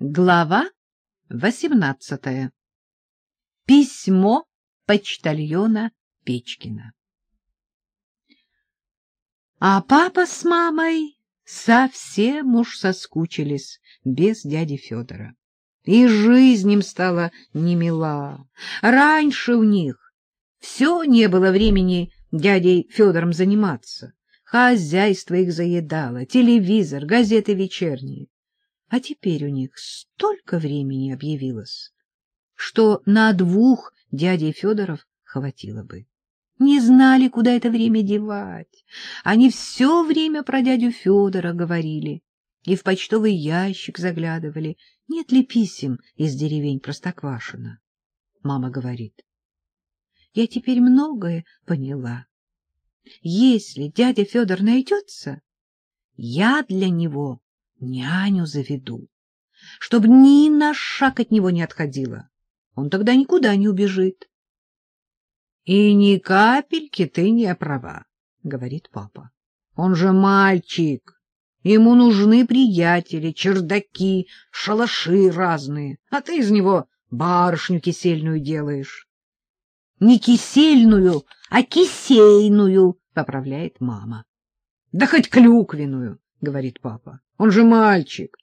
Глава восемнадцатая. Письмо почтальона Печкина. А папа с мамой совсем уж соскучились без дяди Федора. И жизнь им стала немила. Раньше у них все не было времени дядей Федором заниматься. Хозяйство их заедало, телевизор, газеты вечерние. А теперь у них столько времени объявилось, что на двух дядей Федоров хватило бы. Не знали, куда это время девать. Они все время про дядю Федора говорили и в почтовый ящик заглядывали, нет ли писем из деревень Простоквашино. Мама говорит, я теперь многое поняла. Если дядя Федор найдется, я для него няню заведу, чтобы ни на шаг от него не отходила. Он тогда никуда не убежит. — И ни капельки ты не права, — говорит папа. — Он же мальчик. Ему нужны приятели, чердаки, шалаши разные, а ты из него барышню кисельную делаешь. — Не кисельную, а кисейную, — поправляет мама. — Да хоть клюквенную, — говорит папа. Он же мальчик.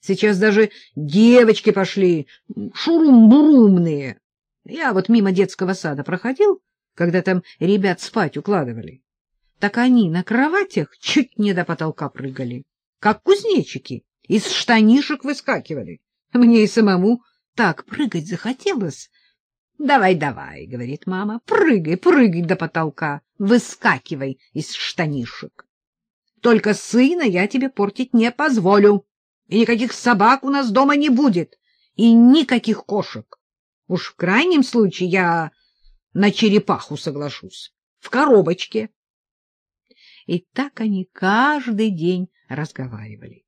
Сейчас даже девочки пошли шурум-бурумные. Я вот мимо детского сада проходил, когда там ребят спать укладывали. Так они на кроватях чуть не до потолка прыгали, как кузнечики, из штанишек выскакивали. Мне и самому так прыгать захотелось. — Давай, давай, — говорит мама, — прыгай, прыгай до потолка, выскакивай из штанишек. Только сына я тебе портить не позволю. И никаких собак у нас дома не будет. И никаких кошек. Уж в крайнем случае я на черепаху соглашусь. В коробочке. И так они каждый день разговаривали.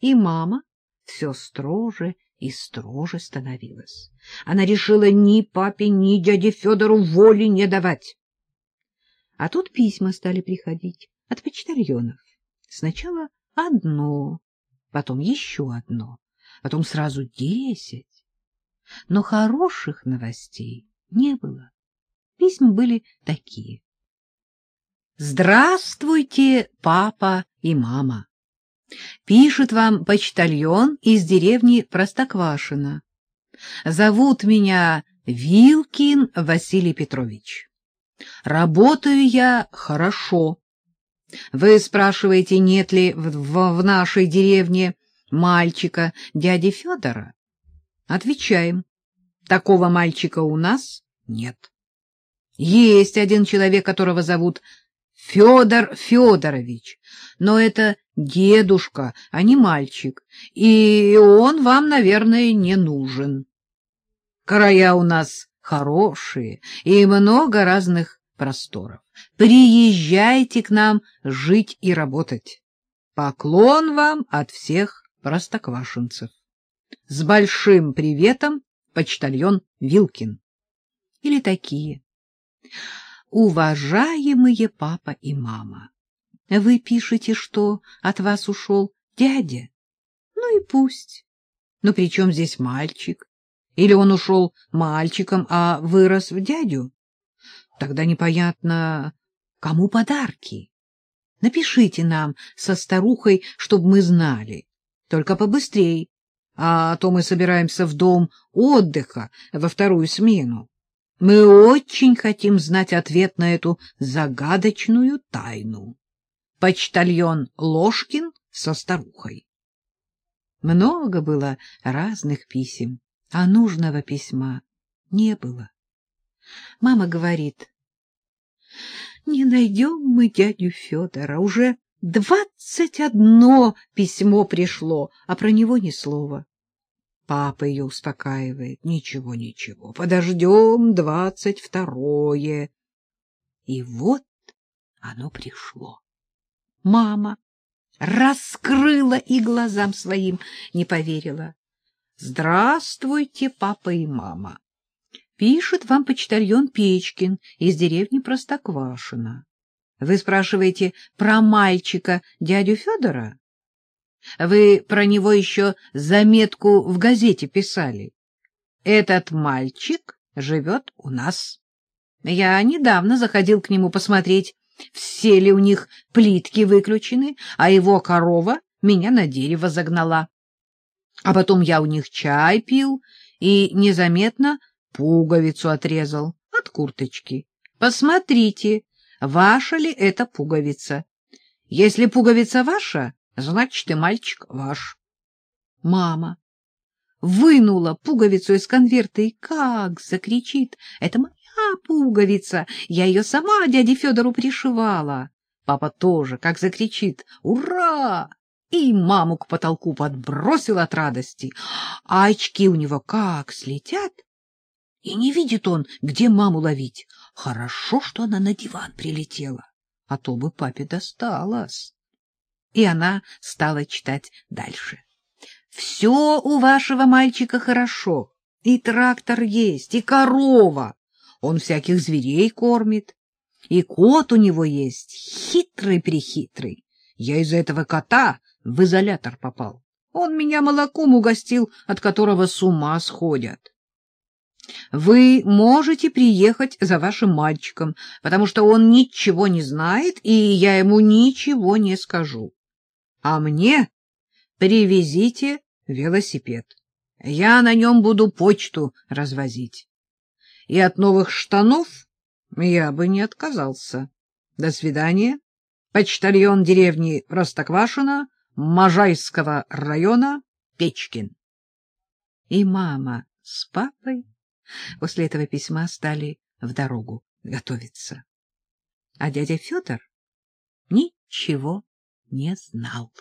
И мама все строже и строже становилась. Она решила ни папе, ни дяде Федору воли не давать. А тут письма стали приходить от почтальонов. Сначала одно, потом еще одно, потом сразу десять. Но хороших новостей не было. Письма были такие. Здравствуйте, папа и мама. Пишет вам почтальон из деревни Простоквашино. Зовут меня Вилкин Василий Петрович. Работаю я хорошо. Вы спрашиваете, нет ли в, в, нашей деревне мальчика дяди Федора? Отвечаем. Такого мальчика у нас нет. Есть один человек, которого зовут Федор Федорович, но это дедушка, а не мальчик, и он вам, наверное, не нужен. Края у нас хорошие и много разных просторов. Приезжайте к нам жить и работать. Поклон вам от всех простоквашинцев. С большим приветом, почтальон Вилкин. Или такие. Уважаемые папа и мама, вы пишете, что от вас ушел дядя? Ну и пусть. Но при чем здесь мальчик? Или он ушел мальчиком, а вырос в дядю? Тогда непонятно, кому подарки. Напишите нам со старухой, чтобы мы знали. Только побыстрей, а то мы собираемся в дом отдыха во вторую смену. Мы очень хотим знать ответ на эту загадочную тайну. Почтальон Ложкин со старухой. Много было разных писем, а нужного письма не было. Мама говорит, не найдем мы дядю Федора. Уже двадцать одно письмо пришло, а про него ни слова. Папа ее успокаивает. Ничего, ничего, подождем двадцать второе. И вот оно пришло. Мама раскрыла и глазам своим не поверила. Здравствуйте, папа и мама. Пишет вам почтальон Печкин из деревни Простоквашино. Вы спрашиваете про мальчика дядю Федора? Вы про него еще заметку в газете писали. Этот мальчик живет у нас. Я недавно заходил к нему посмотреть, все ли у них плитки выключены, а его корова меня на дерево загнала. А потом я у них чай пил и незаметно пуговицу отрезал от курточки. Посмотрите, ваша ли это пуговица. Если пуговица ваша, значит, и мальчик ваш. Мама вынула пуговицу из конверта и как закричит. Это моя пуговица, я ее сама дяде Федору пришивала. Папа тоже как закричит «Ура!» и маму к потолку подбросил от радости, а очки у него как слетят. И не видит он, где маму ловить. Хорошо, что она на диван прилетела, а то бы папе досталось. И она стала читать дальше. Все у вашего мальчика хорошо. И трактор есть, и корова. Он всяких зверей кормит. И кот у него есть, хитрый-прихитрый. Я из-за этого кота в изолятор попал. Он меня молоком угостил, от которого с ума сходят. Вы можете приехать за вашим мальчиком, потому что он ничего не знает, и я ему ничего не скажу. А мне привезите велосипед. Я на нем буду почту развозить. И от новых штанов я бы не отказался. До свидания. Почтальон деревни Простоквашино, Можайского района, Печкин. И мама с папой после этого письма стали в дорогу готовиться. А дядя Федор ничего не знал.